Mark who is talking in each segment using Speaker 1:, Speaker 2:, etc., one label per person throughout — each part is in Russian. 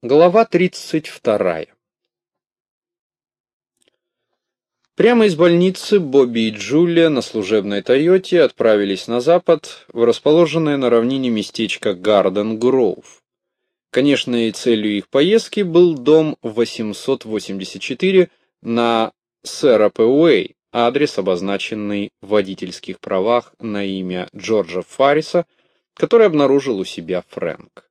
Speaker 1: Глава 32. Прямо из больницы Бобби и Джулия на служебной Тойоте отправились на запад в расположенное на равнине местечко Гарден Гроув. Конечной целью их поездки был дом 884 на Серапе адрес, обозначенный в водительских правах на имя Джорджа Фарриса, который обнаружил у себя Фрэнк.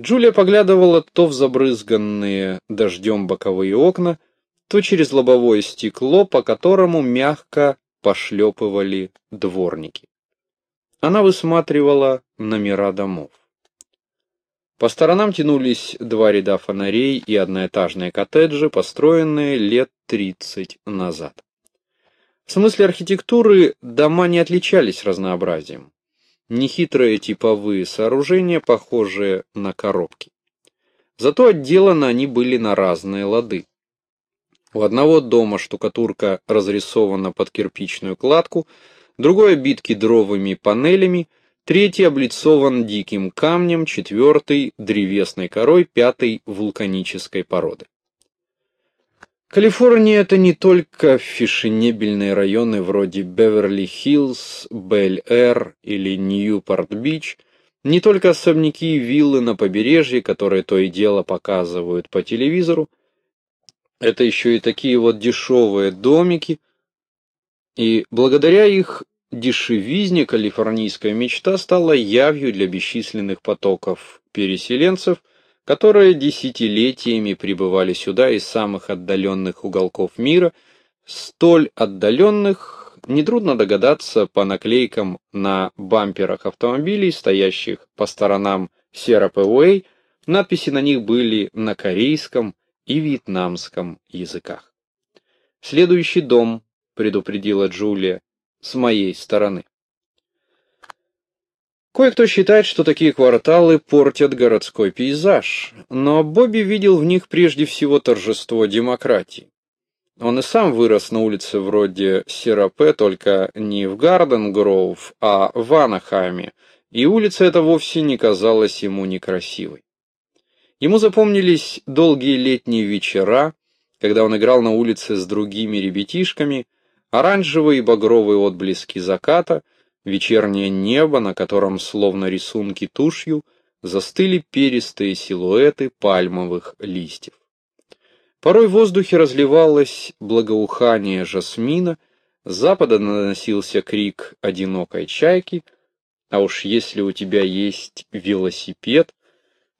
Speaker 1: Джулия поглядывала то в забрызганные дождем боковые окна, то через лобовое стекло, по которому мягко пошлепывали дворники. Она высматривала номера домов. По сторонам тянулись два ряда фонарей и одноэтажные коттеджи, построенные лет 30 назад. В смысле архитектуры дома не отличались разнообразием нехитрые типовые сооружения, похожие на коробки. Зато отделаны они были на разные лады. У одного дома штукатурка разрисована под кирпичную кладку, другой обит кедровыми панелями, третий облицован диким камнем, четвертый – древесной корой, пятый – вулканической породы. Калифорния это не только фешенебельные районы вроде Беверли-Хиллз, Бель-Эр или Ньюпорт-Бич, не только особняки и виллы на побережье, которые то и дело показывают по телевизору, это еще и такие вот дешевые домики, и благодаря их дешевизне калифорнийская мечта стала явью для бесчисленных потоков переселенцев – которые десятилетиями прибывали сюда из самых отдаленных уголков мира, столь отдаленных, нетрудно догадаться по наклейкам на бамперах автомобилей, стоящих по сторонам Серапэ надписи на них были на корейском и вьетнамском языках. «Следующий дом», — предупредила Джулия, — «с моей стороны». Кое-кто считает, что такие кварталы портят городской пейзаж, но Бобби видел в них прежде всего торжество демократии. Он и сам вырос на улице вроде Серапе, только не в Гарден-Гроув, а в Анахайме, и улица эта вовсе не казалась ему некрасивой. Ему запомнились долгие летние вечера, когда он играл на улице с другими ребятишками, оранжевые и багровые отблески заката — вечернее небо, на котором, словно рисунки тушью, застыли перистые силуэты пальмовых листьев. Порой в воздухе разливалось благоухание жасмина, с запада наносился крик одинокой чайки, а уж если у тебя есть велосипед,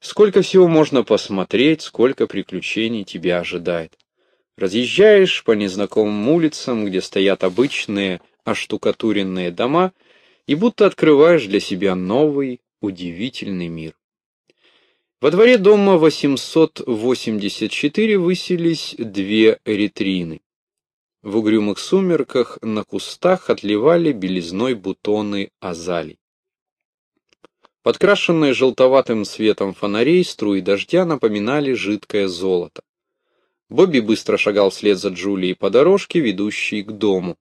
Speaker 1: сколько всего можно посмотреть, сколько приключений тебя ожидает. Разъезжаешь по незнакомым улицам, где стоят обычные оштукатуренные дома — и будто открываешь для себя новый, удивительный мир. Во дворе дома 884 высились две ретрины. В угрюмых сумерках на кустах отливали белизной бутоны азалий. Подкрашенные желтоватым светом фонарей струи дождя напоминали жидкое золото. Бобби быстро шагал вслед за Джулией по дорожке, ведущей к дому.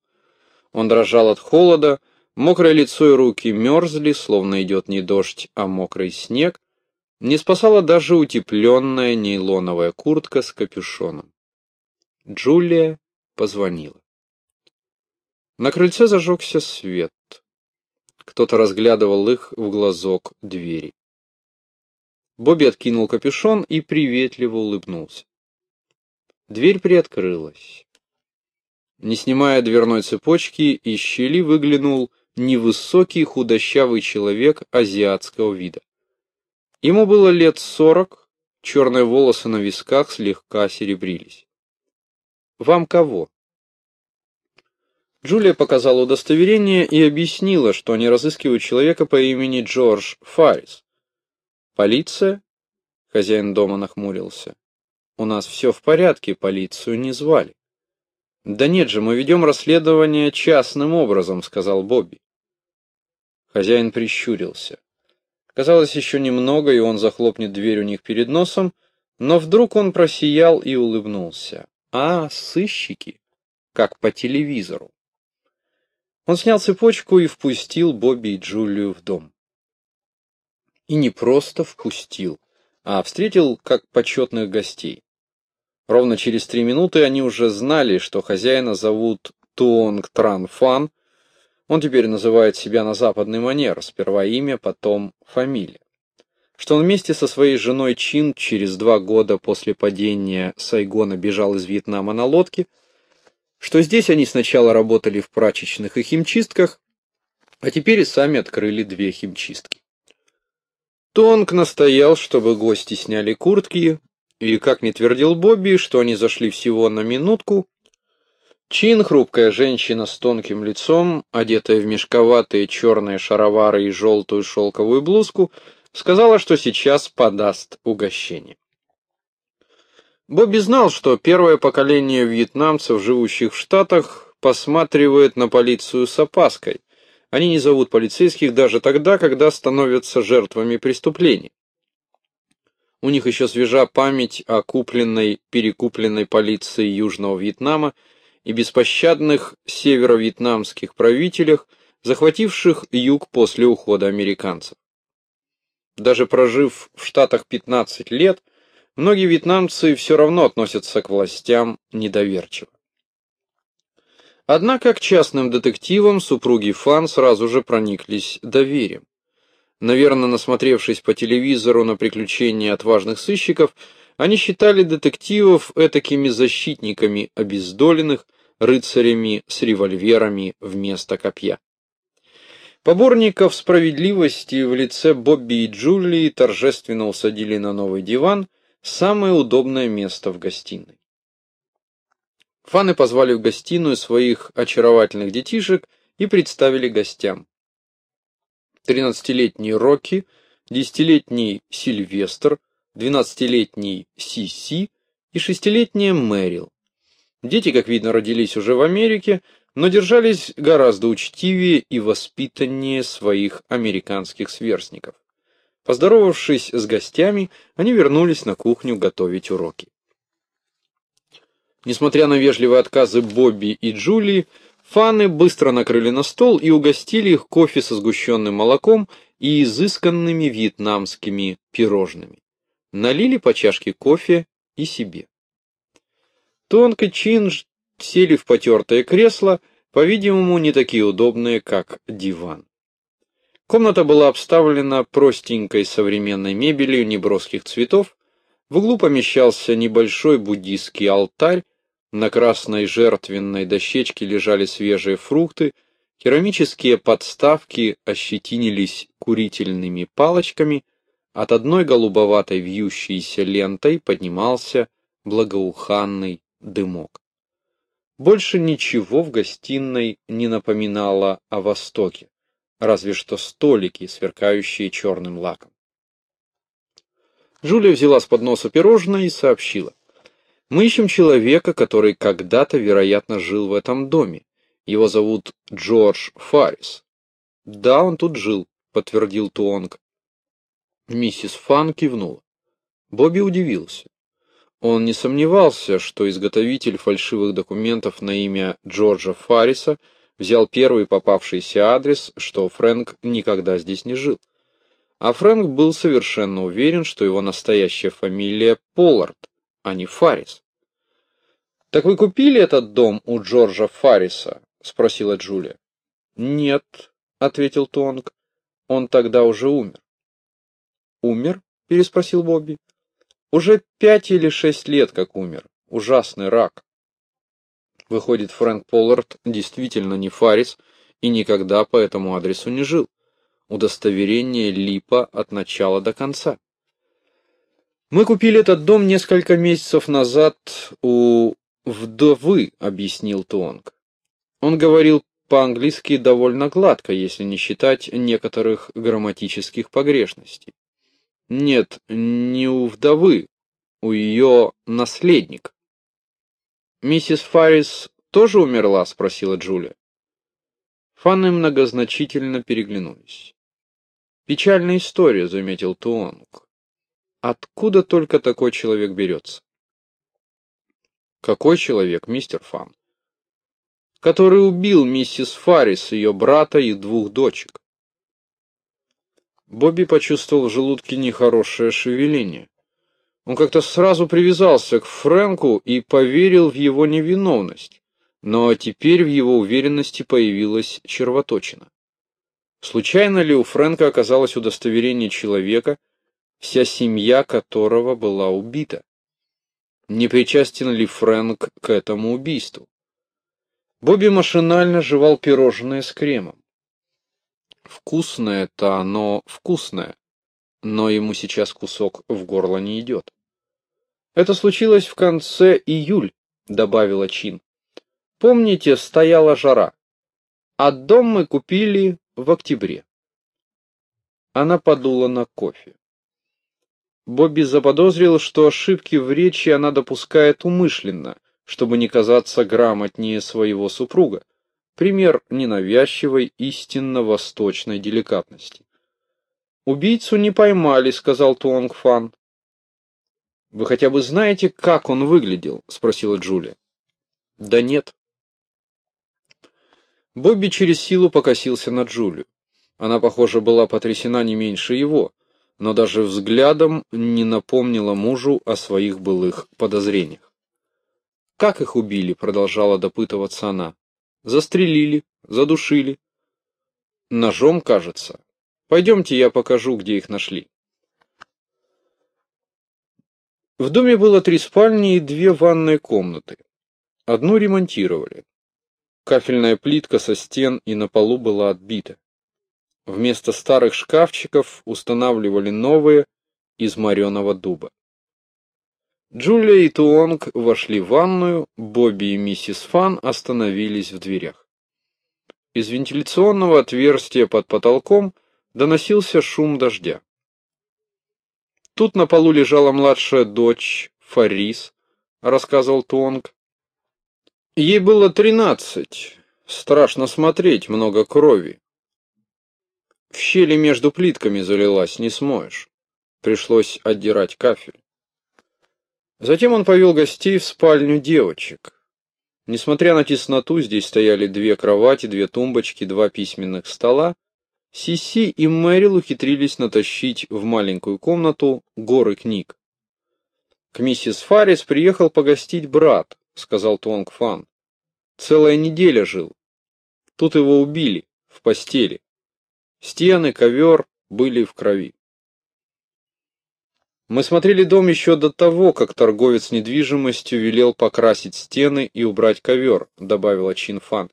Speaker 1: Он дрожал от холода, Мокрое лицо и руки мерзли, словно идет не дождь, а мокрый снег. Не спасала даже утепленная нейлоновая куртка с капюшоном. Джулия позвонила. На крыльце зажегся свет. Кто-то разглядывал их в глазок двери. Бобби откинул капюшон и приветливо улыбнулся. Дверь приоткрылась. Не снимая дверной цепочки, из щели выглянул невысокий худощавый человек азиатского вида. Ему было лет сорок, черные волосы на висках слегка серебрились. «Вам кого?» Джулия показала удостоверение и объяснила, что они разыскивают человека по имени Джордж Фаррис. «Полиция?» — хозяин дома нахмурился. «У нас все в порядке, полицию не звали». «Да нет же, мы ведем расследование частным образом», — сказал Бобби. Хозяин прищурился. Казалось, еще немного, и он захлопнет дверь у них перед носом, но вдруг он просиял и улыбнулся. «А, сыщики! Как по телевизору!» Он снял цепочку и впустил Бобби и Джулию в дом. И не просто впустил, а встретил как почетных гостей. Ровно через три минуты они уже знали, что хозяина зовут Туонг Тран Фан. Он теперь называет себя на западный манер, сперва имя, потом фамилия. Что он вместе со своей женой Чин через два года после падения Сайгона бежал из Вьетнама на лодке, что здесь они сначала работали в прачечных и химчистках, а теперь и сами открыли две химчистки. Тонг настоял, чтобы гости сняли куртки, и, как не твердил Бобби, что они зашли всего на минутку, Чин, хрупкая женщина с тонким лицом, одетая в мешковатые черные шаровары и желтую шелковую блузку, сказала, что сейчас подаст угощение. Бобби знал, что первое поколение вьетнамцев, живущих в Штатах, посматривает на полицию с опаской. Они не зовут полицейских даже тогда, когда становятся жертвами преступлений. У них еще свежа память о купленной, перекупленной полиции Южного Вьетнама и беспощадных северо-вьетнамских правителях, захвативших юг после ухода американцев. Даже прожив в Штатах 15 лет, многие вьетнамцы все равно относятся к властям недоверчиво. Однако к частным детективам супруги Фан сразу же прониклись доверием. Наверное, насмотревшись по телевизору на приключения отважных сыщиков, они считали детективов этакими защитниками обездоленных, рыцарями с револьверами вместо копья. Поборников справедливости в лице Бобби и Джулии торжественно усадили на новый диван, самое удобное место в гостиной. Фаны позвали в гостиную своих очаровательных детишек и представили гостям. Тринадцатилетний Рокки, десятилетний Сильвестр, двенадцатилетний Сиси и шестилетняя Мэрил. Дети, как видно, родились уже в Америке, но держались гораздо учтивее и воспитаннее своих американских сверстников. Поздоровавшись с гостями, они вернулись на кухню готовить уроки. Несмотря на вежливые отказы Бобби и Джулии, фаны быстро накрыли на стол и угостили их кофе со сгущенным молоком и изысканными вьетнамскими пирожными. Налили по чашке кофе и себе. Тонко Чинж сели в потертое кресло, по-видимому, не такие удобные, как диван. Комната была обставлена простенькой современной мебелью неброских цветов, в углу помещался небольшой буддийский алтарь, на красной жертвенной дощечке лежали свежие фрукты, керамические подставки ощетинились курительными палочками, от одной голубоватой вьющейся лентой поднимался благоуханный дымок. Больше ничего в гостиной не напоминало о Востоке, разве что столики, сверкающие черным лаком. Жулия взяла с подноса пирожное и сообщила. Мы ищем человека, который когда-то, вероятно, жил в этом доме. Его зовут Джордж Фаррис. Да, он тут жил, подтвердил Туонг. Миссис Фан кивнула. Бобби удивился. Он не сомневался, что изготовитель фальшивых документов на имя Джорджа Фарриса взял первый попавшийся адрес, что Фрэнк никогда здесь не жил. А Фрэнк был совершенно уверен, что его настоящая фамилия Поллард, а не Фаррис. «Так вы купили этот дом у Джорджа Фарриса?» — спросила Джулия. «Нет», — ответил Тонг. «Он тогда уже умер». «Умер?» — переспросил Бобби. Уже пять или шесть лет как умер. Ужасный рак. Выходит, Фрэнк Поллард действительно не Фарис и никогда по этому адресу не жил. Удостоверение липа от начала до конца. Мы купили этот дом несколько месяцев назад у вдовы, объяснил Туонг. Он говорил по-английски довольно гладко, если не считать некоторых грамматических погрешностей. Нет, не у вдовы, у ее наследник. Миссис Фаррис тоже умерла, спросила Джулия. Фанны многозначительно переглянулись. Печальная история, заметил Туонг. Откуда только такой человек берется? Какой человек, мистер Фан? Который убил миссис Фаррис, ее брата и двух дочек. Бобби почувствовал в желудке нехорошее шевеление. Он как-то сразу привязался к Фрэнку и поверил в его невиновность, но теперь в его уверенности появилась червоточина. Случайно ли у Фрэнка оказалось удостоверение человека, вся семья которого была убита? Не причастен ли Фрэнк к этому убийству? Бобби машинально жевал пирожное с кремом. Вкусное-то оно вкусное, но ему сейчас кусок в горло не идет. Это случилось в конце июль, добавила Чин. Помните, стояла жара. А дом мы купили в октябре. Она подула на кофе. Бобби заподозрил, что ошибки в речи она допускает умышленно, чтобы не казаться грамотнее своего супруга. Пример ненавязчивой, истинно восточной деликатности. «Убийцу не поймали», — сказал Туонг Фан. «Вы хотя бы знаете, как он выглядел?» — спросила Джулия. «Да нет». Бобби через силу покосился на Джулию. Она, похоже, была потрясена не меньше его, но даже взглядом не напомнила мужу о своих былых подозрениях. «Как их убили?» — продолжала допытываться она. «Застрелили, задушили». «Ножом, кажется. Пойдемте, я покажу, где их нашли». В доме было три спальни и две ванные комнаты. Одну ремонтировали. Кафельная плитка со стен и на полу была отбита. Вместо старых шкафчиков устанавливали новые из мореного дуба. Джулия и Туонг вошли в ванную, Бобби и миссис Фан остановились в дверях. Из вентиляционного отверстия под потолком доносился шум дождя. Тут на полу лежала младшая дочь, Фарис, рассказывал Туонг. Ей было тринадцать. Страшно смотреть, много крови. В щели между плитками залилась, не смоешь. Пришлось отдирать кафель. Затем он повел гостей в спальню девочек. Несмотря на тесноту, здесь стояли две кровати, две тумбочки, два письменных стола. Сиси и Мэрил ухитрились натащить в маленькую комнату горы книг. «К миссис Фаррис приехал погостить брат», — сказал Туанг Фан. «Целая неделя жил. Тут его убили, в постели. Стены, ковер были в крови. Мы смотрели дом еще до того, как торговец недвижимостью велел покрасить стены и убрать ковер, добавила Чин Фан.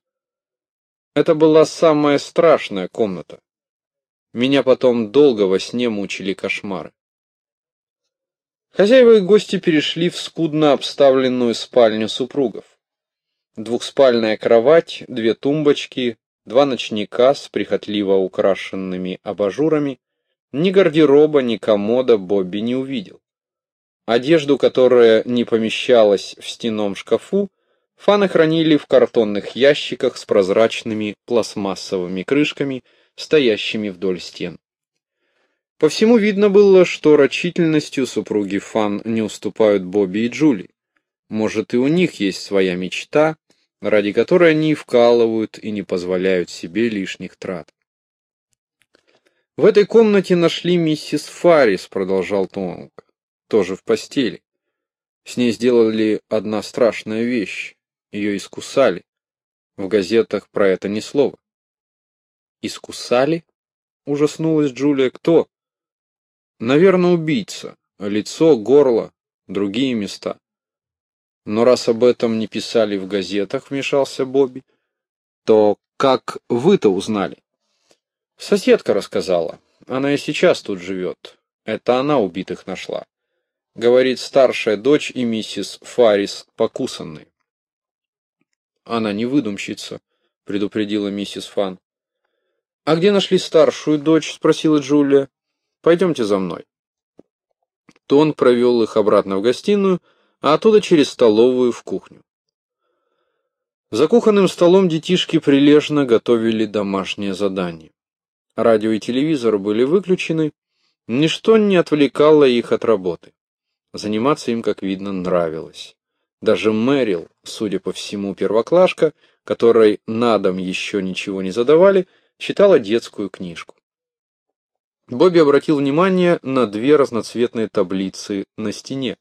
Speaker 1: Это была самая страшная комната. Меня потом долго во сне мучили кошмары. Хозяева и гости перешли в скудно обставленную спальню супругов. Двухспальная кровать, две тумбочки, два ночника с прихотливо украшенными абажурами, ни гардероба, ни комода Бобби не увидел. Одежду, которая не помещалась в стенном шкафу, фаны хранили в картонных ящиках с прозрачными пластмассовыми крышками, стоящими вдоль стен. По всему видно было, что рачительностью супруги Фан не уступают Бобби и Джули. Может, и у них есть своя мечта, ради которой они вкалывают и не позволяют себе лишних трат. В этой комнате нашли миссис Фаррис, продолжал Тонг, тоже в постели. С ней сделали одна страшная вещь. Ее искусали. В газетах про это ни слова. Искусали? Ужаснулась Джулия. Кто? Наверное, убийца. Лицо, горло, другие места. Но раз об этом не писали в газетах, вмешался Бобби, то как вы-то узнали? Соседка рассказала. Она и сейчас тут живет. Это она убитых нашла. Говорит, старшая дочь и миссис Фаррис покусанные. Она не выдумщица, предупредила миссис Фан. А где нашли старшую дочь? спросила Джулия. Пойдемте за мной. Тон провел их обратно в гостиную, а оттуда через столовую в кухню. За кухонным столом детишки прилежно готовили домашнее задание. Радио и телевизор были выключены, ничто не отвлекало их от работы. Заниматься им, как видно, нравилось. Даже Мэрил, судя по всему, первоклашка, которой на дом еще ничего не задавали, читала детскую книжку. Бобби обратил внимание на две разноцветные таблицы на стене.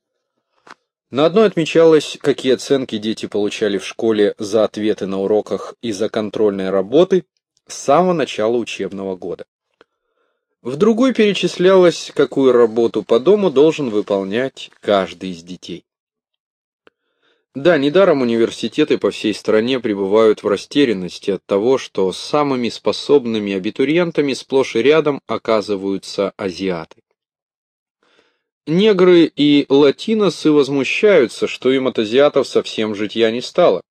Speaker 1: На одной отмечалось, какие оценки дети получали в школе за ответы на уроках и за контрольные работы с самого начала учебного года. В другой перечислялось, какую работу по дому должен выполнять каждый из детей. Да, недаром университеты по всей стране пребывают в растерянности от того, что самыми способными абитуриентами сплошь и рядом оказываются азиаты. Негры и латиносы возмущаются, что им от азиатов совсем житья не стало.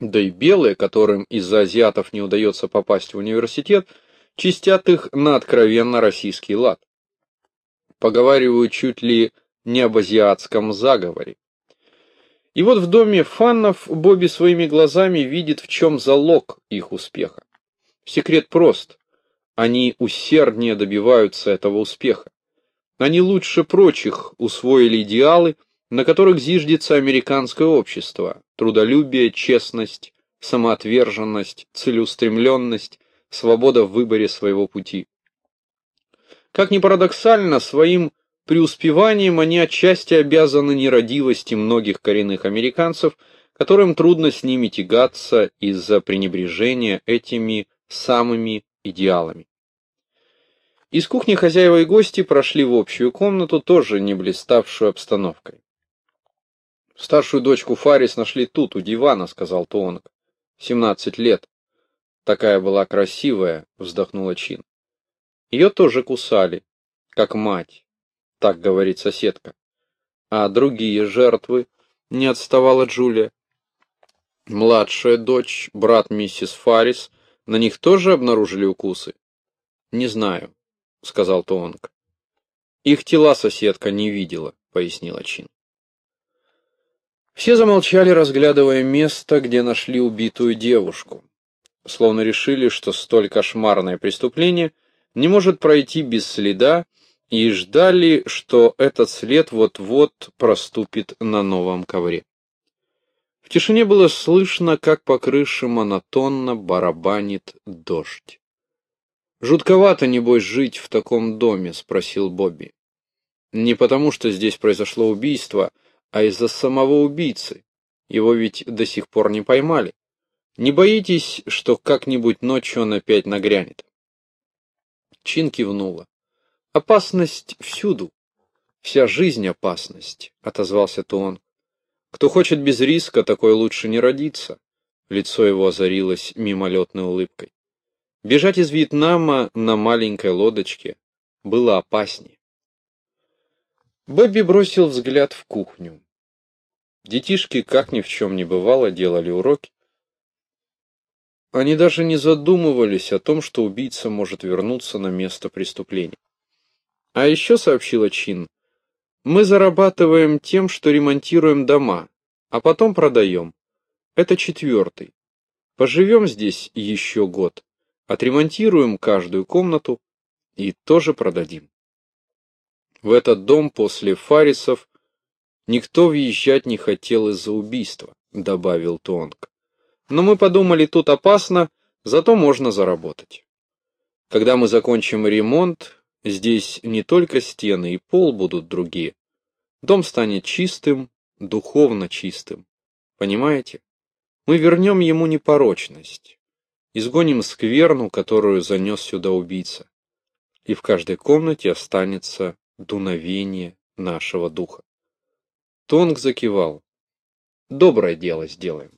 Speaker 1: Да и белые, которым из-за азиатов не удается попасть в университет, чистят их на откровенно российский лад. Поговаривают чуть ли не об азиатском заговоре. И вот в доме фаннов Бобби своими глазами видит, в чем залог их успеха. Секрет прост. Они усерднее добиваются этого успеха. Они лучше прочих усвоили идеалы, на которых зиждется американское общество. Трудолюбие, честность, самоотверженность, целеустремленность, свобода в выборе своего пути. Как ни парадоксально, своим преуспеванием они отчасти обязаны нерадивости многих коренных американцев, которым трудно с ними тягаться из-за пренебрежения этими самыми идеалами. Из кухни хозяева и гости прошли в общую комнату, тоже не блиставшую обстановкой. «Старшую дочку Фарис нашли тут, у дивана», — сказал Туонг. «Семнадцать лет. Такая была красивая», — вздохнула Чин. «Ее тоже кусали, как мать так говорит соседка. А другие жертвы, не отставала Джулия. Младшая дочь, брат миссис Фаррис, на них тоже обнаружили укусы? Не знаю, сказал Туонг. Их тела соседка не видела, пояснила Чин. Все замолчали, разглядывая место, где нашли убитую девушку. Словно решили, что столь кошмарное преступление не может пройти без следа, и ждали, что этот след вот-вот проступит на новом ковре. В тишине было слышно, как по крыше монотонно барабанит дождь. «Жутковато, небось, жить в таком доме?» — спросил Бобби. «Не потому, что здесь произошло убийство, а из-за самого убийцы. Его ведь до сих пор не поймали. Не боитесь, что как-нибудь ночью он опять нагрянет?» Чин кивнула. Опасность всюду. Вся жизнь опасность, отозвался Туон. Кто хочет без риска, такой лучше не родиться. Лицо его озарилось мимолетной улыбкой. Бежать из Вьетнама на маленькой лодочке было опаснее. Бобби бросил взгляд в кухню. Детишки, как ни в чем не бывало, делали уроки. Они даже не задумывались о том, что убийца может вернуться на место преступления. А еще сообщила Чин, мы зарабатываем тем, что ремонтируем дома, а потом продаем. Это четвертый. Поживем здесь еще год, отремонтируем каждую комнату и тоже продадим. В этот дом после Фарисов никто въезжать не хотел из-за убийства, добавил Тонг. Но мы подумали, тут опасно, зато можно заработать. Когда мы закончим ремонт, Здесь не только стены и пол будут другие. Дом станет чистым, духовно чистым. Понимаете? Мы вернем ему непорочность. Изгоним скверну, которую занес сюда убийца. И в каждой комнате останется дуновение нашего духа. Тонг закивал. Доброе дело сделаем.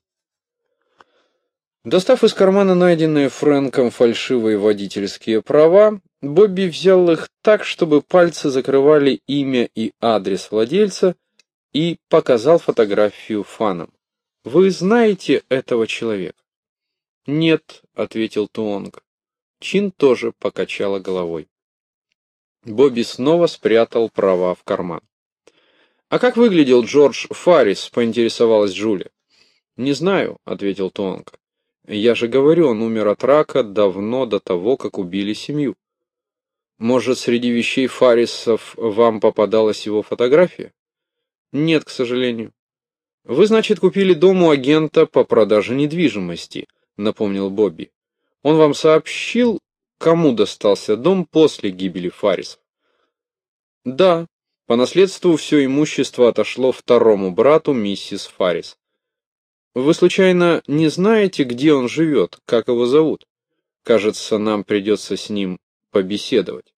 Speaker 1: Достав из кармана найденные Фрэнком фальшивые водительские права, Бобби взял их так, чтобы пальцы закрывали имя и адрес владельца, и показал фотографию фанам. «Вы знаете этого человека?» «Нет», — ответил Туонг. Чин тоже покачала головой. Бобби снова спрятал права в карман. «А как выглядел Джордж Фаррис?» — поинтересовалась Джулия. «Не знаю», — ответил Туонг. «Я же говорю, он умер от рака давно до того, как убили семью». Может, среди вещей Фарисов вам попадалась его фотография? Нет, к сожалению. Вы, значит, купили дом у агента по продаже недвижимости, напомнил Бобби. Он вам сообщил, кому достался дом после гибели Фарисов? Да, по наследству все имущество отошло второму брату миссис Фарис. Вы случайно не знаете, где он живет, как его зовут? Кажется, нам придется с ним побеседовать.